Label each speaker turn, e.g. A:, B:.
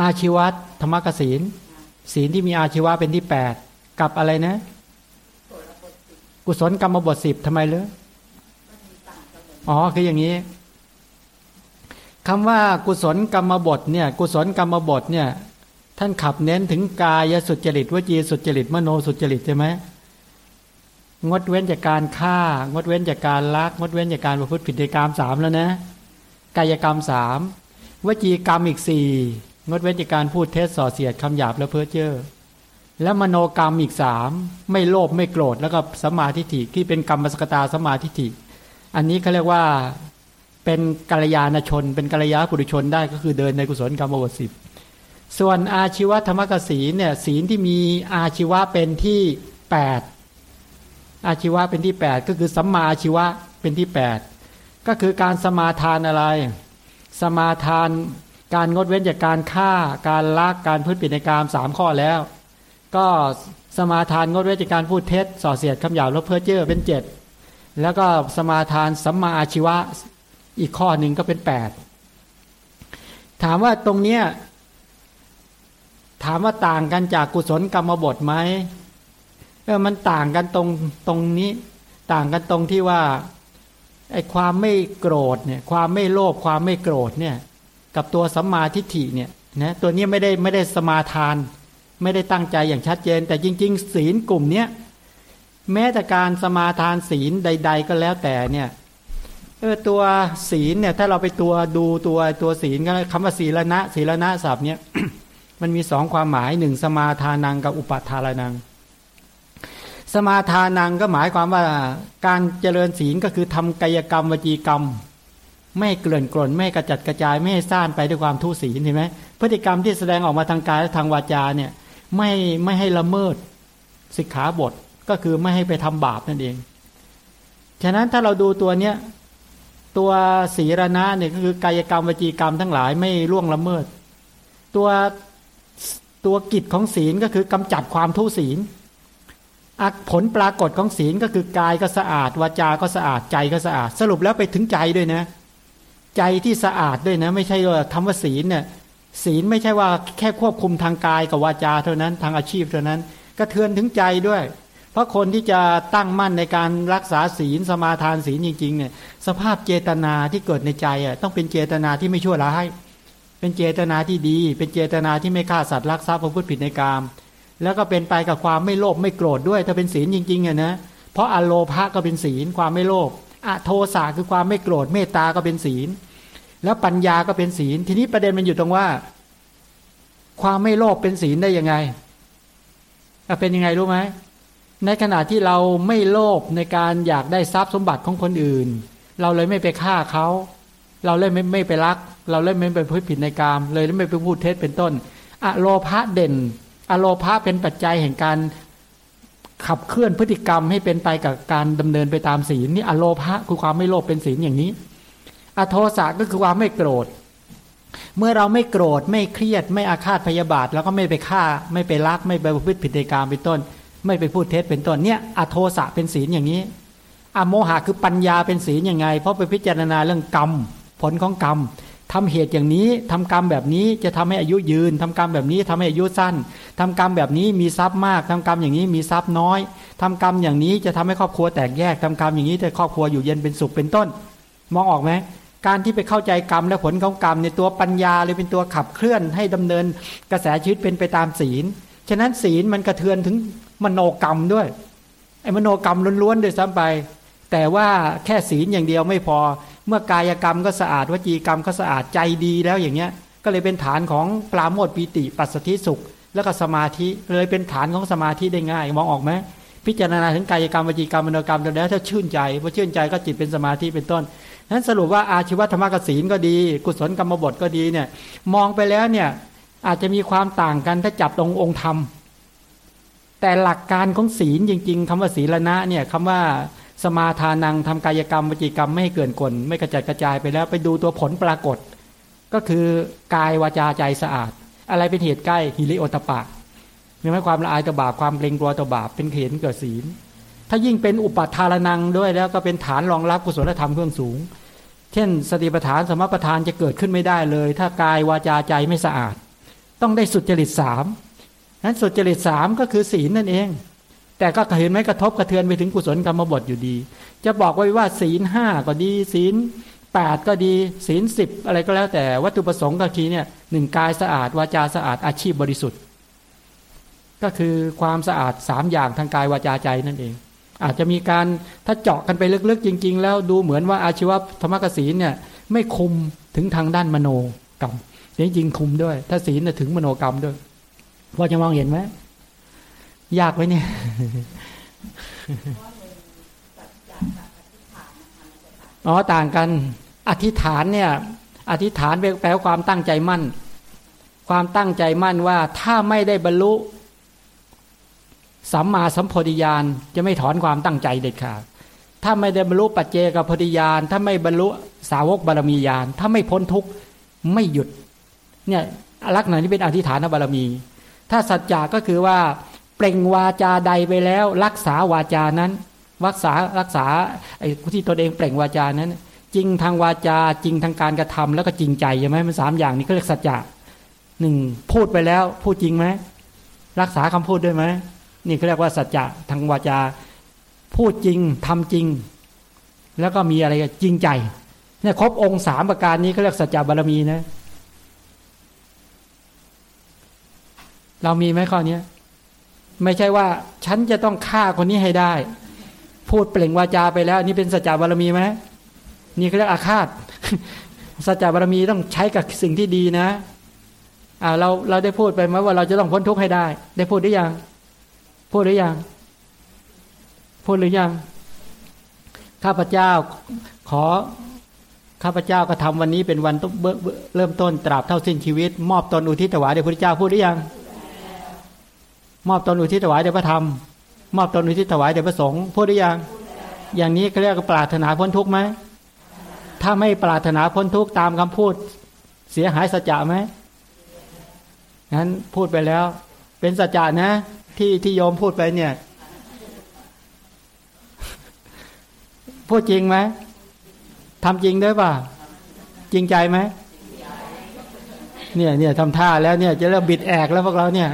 A: อาชีวะธรรมกศีลศีลที่มีอาชีวะเป็นที่แปดกับอะไรนะ กุศลกรรมบทสิบทำไมเลยอ๋อคืออย่างนี้คำว่ากุศลกรรมบทเนี่ย กุศลกรรมบทเนี่ย ท่านขับเน้นถึงกายสุจริตวจีสุจริตมโนสุจริตใช่ไหมงดเว้นจากการฆ่า งดเว้นจากการลัก งดเว้นจากการประพฤติผิดในกรรมสามแล้วนะ กายกรรมสามวจีกรรมอีกสี่ งดเว้นจากการพูดเท็จส่อเสียดคำหยาบและเพ้อเจ้อและมโนกรรมอีกสามไม่โลภไม่โกรธแล้วก็สมาธิฐิที่เป็นกรรมสกตาสมาธิฐิอันนี้เขาเรียกว่าเป็นกัลยาณชน เป็นกัลยาปุถุชนได้ก็คือเดินในกุศลกรรมบทสิบส่วนอาชีวธรรมกสีเนี่ยศีลที่มีอาชีวะเป็นที่แปดอาชีวะเป็นที่แปดก็คือสัมมาอาชีวะเป็นที่แปดก็คือการสมาทานอะไร สมาทาน การงดเว้นจากการฆ่า การลัก การพูดปิดในการสามข้อแล้ว ก็สมาทานงดเว้นจากการพูดเท็จส่อเสียดคำหยาบลบเพ้อเจ้อเป็นเจ็ดแล้วก็สมาทานสัมมาอาชีวะอีกข้อหนึ่งก็เป็นแปดถามว่าตรงเนี้ยถามว่าต่างกันจากกุศลกรรมบทไหมเออมันต่างกันตรงตรงนี้ ต่างกันตรงที่ว่าไอ้ความไม่โกรธเนี่ย ความไม่โลภความไม่โกรธเนี่ย กับตัวสัมมาทิฏฐิเนี่ยนะตัวนี้ไม่ได้ไม่ได้สมาทาน ไม่ได้ตั้งใจอย่างชัดเจน แต่จริง ๆ ศีลกลุ่มเนี้ยแม้แต่การสมาทานศีลใด ๆ ก็แล้วแต่เนี่ยเออตัวศีลเนี่ยถ้าเราไปตัวดูตัวตัวศีลก็คำว่าศีลนะศีลนะศัพท์เนี่ยมันมีสองความหมายหนึ่งสมาทานังกับอุปทานัง สมาทานังก็หมายความว่าการเจริญศีลก็คือทำกายกรรมวจีกรรม ไม่เกลื่อนกล่นไม่กระจัดกระจายไม่ให้ซ่านไปด้วยความทุศีลเห็นไหมพฤติกรรมที่แสดงออกมาทางกายและทางวาจาเนี่ยไม่ไม่ให้ละเมิดสิกขาบทก็คือไม่ให้ไปทำบาปนั่นเอง ฉะนั้นถ้าเราดูตัวเนี้ยตัวศีรณะเนี่ยก็คือกายกรรมวจีกรรมทั้งหลายไม่ล่วงละเมิด ตัวตัวกิจของศีลก็คือกำจัดความทุศีลผลปรากฏของศีลก็คือกายก็สะอาดวาจาก็สะอาดใจก็สะอาด สรุปแล้วไปถึงใจด้วยนะ ใจที่สะอาดด้วยนะ ไม่ใช่ว่าคำว่าศีลเนี่ยศีลไม่ใช่ว่าแค่ควบคุมทางกายกับวาจาเท่านั้นทางอาชีพเท่านั้นก็เทือนถึงใจด้วย เพราะคนที่จะตั้งมั่นในการรักษาศีลสมาทานศีลจริงๆเนี่ยสภาพเจตนาที่เกิดในใจอะต้องเป็นเจตนาที่ไม่ชั่วร้าย เป็นเจตนาที่ดี เป็นเจตนาที่ไม่ฆ่าสัตว์รักทรัพย์ประพฤติผิดในกามแล้วก็เป็นไปกับความไม่โลภไม่โกรธด้วย ถ้าเป็นศีลจริงๆอะนะเพราะอโลภะก็เป็นศีลความไม่โลภ อโทสะคือความไม่โกรธเมตตาก็เป็นศีล แล้วปัญญาก็เป็นศีล ทีนี้ประเด็นมันอยู่ตรงว่า ความไม่โลภเป็นศีลได้ยังไงเป็นยังไงรู้ไหมในขณะที่เราไม่โลภในการอยากได้ทรัพย์สมบัติของคนอื่น เราเลยไม่ไปฆ่าเขา เราเลยไม่ไม่ไปรัก เราเลยไม่ไปพูดผิดในกาม เลยไม่ไปพูดเท็จเป็นต้น อโลภะเด่น อโลภะเป็นปัจจัยแห่งการ ขับเคลื่อนพฤติกรรมให้เป็นไปกับการดำเนินไปตามศีลนี่อโลภะคือความไม่โลภเป็นศีลอย่างนี้ อโทสะก็คือความไม่โกรธ เมื่อเราไม่โกรธไม่เครียดไม่อาฆาตพยาบาท แล้วก็ไม่ไปฆ่า ไม่ไปรัก ไม่ไปพูดผิดในกามเป็นต้น ไม่ไปพูดเท็จเป็นต้นเนี่ยอโทสะเป็นศีลอย่างนี้อโมหะคือปัญญาเป็นศีลอยังไง เพราะไปพิจารณาเรื่องกรรม ผลของกรรม ทำเหตุอย่างนี้ทำกรรมแบบนี้จะทำให้อายุยืนทำกรรมแบบนี้ทำให้อายุสั้นทำกรรมแบบนี้มีทรัพย์มากทำกรรมอย่างนี้มีทรัพย์น้อยทำกรรมอย่างนี้จะทำให้ครอบครัวแตกแยกทำกรรมอย่างนี้จะครอบครัวอยู่เย็นเป็นสุขเป็นต้น มองออกไหมการที่ไปเข้าใจกรรมและผลของกรรมในตัวปัญญาเลยเป็นตัวขับเคลื่อนให้ดำเนินกระแสชีวิตเป็นไปตามศีล ฉะนั้นศีลมันกระเทือนถึงมโนกรรมด้วยไอ้มโนกรรมล้วนๆด้วยซ้ำไป แต่ว่าแค่ศีลอย่างเดียวไม่พอ เมื่อกายกรรมก็สะอาดวจีกรรมก็สะอาดใจดีแล้วอย่างเงี้ย ก็เลยเป็นฐานของปราโมทปีติ ปัสสติสุข แล้วก็สมาธิเลยเป็นฐานของสมาธิได้ง่าย มองออกไหมพิจารณาถึงกายกรรมวจีกรรมมโนกรรมแล้วถ้าชื่นใจพอชื่นใจก็จิตเป็นสมาธิเป็นต้นนั้นสรุปว่าอาชีวธรรมกศีลก็ดี กุศลกรรมบทก็ดีเนี่ย มองไปแล้วเนี่ยอาจจะมีความต่างกันถ้าจับตรงองค์ธรรม แต่หลักการของศีลจริง ๆคำว่าศีลนะเนี่ยคำว่า สมาทานังทำกายกรรมวจิกรรมไม่ให้เกินกลไม่กระจัดกระจายไปแล้วไปดูตัวผลปรากฏ ก็คือกายวาจาใจสะอาด อะไรเป็นเหตุใกล้ฮิริโอตปะมีไหมความละอายต่อบาปความเกรงกลัวต่อบาปเป็นเหตุเกิดศีล ถ้ายิ่งเป็นอุปทานนังด้วยแล้วก็เป็นฐานรองรับกุศลธรรมเพื่องสูง เช่น สติปัฏฐานสมปัฏฐานจะเกิดขึ้นไม่ได้เลย ถ้ากายวาจาใจไม่สะอาด ต้องได้สุจริตสามนั้นสุจริตสามก็คือศีลนั่นเอง แต่ก็เห็นไหมกระทบกระเทือนไปถึงกุศลกรรมบทอยู่ดี จะบอกไว้ว่าศีลห้าก็ดี ศีลแปดก็ดี ศีลสิบอะไรก็แล้วแต่วัตถุประสงค์ก็คือเนี่ยหนึ่งกายสะอาดวาจาสะอาดอาชีพบริสุทธิ์ ก็คือความสะอาดสามอย่างทางกายวาจาใจนั่นเอง อาจจะมีการถ้าเจาะกันไปลึกๆ จริง ๆ แล้วดูเหมือนว่าอาชีวธรรมกศีลเนี่ยไม่คุมถึงทางด้านมโนกรรมจริงๆคุมด้วย ถ้าศีลถึงมโนกรรมด้วยพอจะมองเห็นไหม ยากไหมเนี่ยอ๋อต่างกัน อธิษฐานเนี่ย อธิษฐานแปลว่าความตั้งใจมั่น ความตั้งใจมั่นว่าถ้าไม่ได้บรรลุสัมมาสัมโพธิญาณจะไม่ถอนความตั้งใจเด็ดขาดถ้าไม่ได้บรรลุปัจเจกโพธิญาณถ้าไม่บรรลุสาวกบารมีญาณถ้าไม่พ้นทุกข์ไม่หยุด เนี่ยลักษณะนี้เป็นอธิษฐานบารมี ถ้าสัจจะก็คือว่า เปล่งวาจาใดไปแล้ว รักษาวาจานั้นรักษารักษาไอ้ที่ตนเองเปล่งวาจานั้น จริงทางวาจาจริงทางการกระทำแล้วก็จริงใจใช่ไหมมันสามอย่างนี้ก็เรียกสัจจะหนึ่งพูดไปแล้ว พูดจริงไหมรักษาคำพูดด้วยไหมนี่เขาเรียกว่าสัจจะทางวาจา พูดจริงทำจริง แล้วก็มีอะไรจริงใจเนี่ยครบองค์สามประการนี้เขาเรียกสัจจะบารมีนะ เรามีไหมข้อนี้ ไม่ใช่ว่าฉันจะต้องฆ่าคนนี้ให้ได้ พูดเปล่งวาจาไปแล้ว นี่เป็นสัจจบารมีไหมนี่เขาเรียกอาฆาตสัจจบารมีต้องใช้กับสิ่งที่ดีนะอ่าเราเราได้พูดไปไหมว่าเราจะต้องพ้นทุกข์ให้ได้ ได้พูดหรือยังพูดหรือยังพูดหรือยังข้าพเจ้าขอข้าพเจ้าก็ทำวันนี้เป็นวันเริ่มต้นตราบเท่าสิ้นชีวิต มอบตนอุทิศถวายแด่พระเจ้าพูดหรือยัง มอบตนอุทิศถวายแด่พระธรรม มอบตนอุทิศถวายแด่พระสงฆ์พูดหรือยังอย่างนี้เขาเรียกปรารถนาพ้นทุกข์ไหมถ้าไม่ปรารถนาพ้นทุกข์ตามคำพูด เสียหายสัจจะไหมงั้นพูดไปแล้ว เป็นสัจจะนะ ที่ที่โยมพูดไปเนี่ย พูดจริงไหมทำจริงด้วยป่ะจริงใจไหมเนี่ยเนี่ยทำท่าแล้วเนี่ย จะเริ่มบิดแอกแล้วพวกเราเนี่ย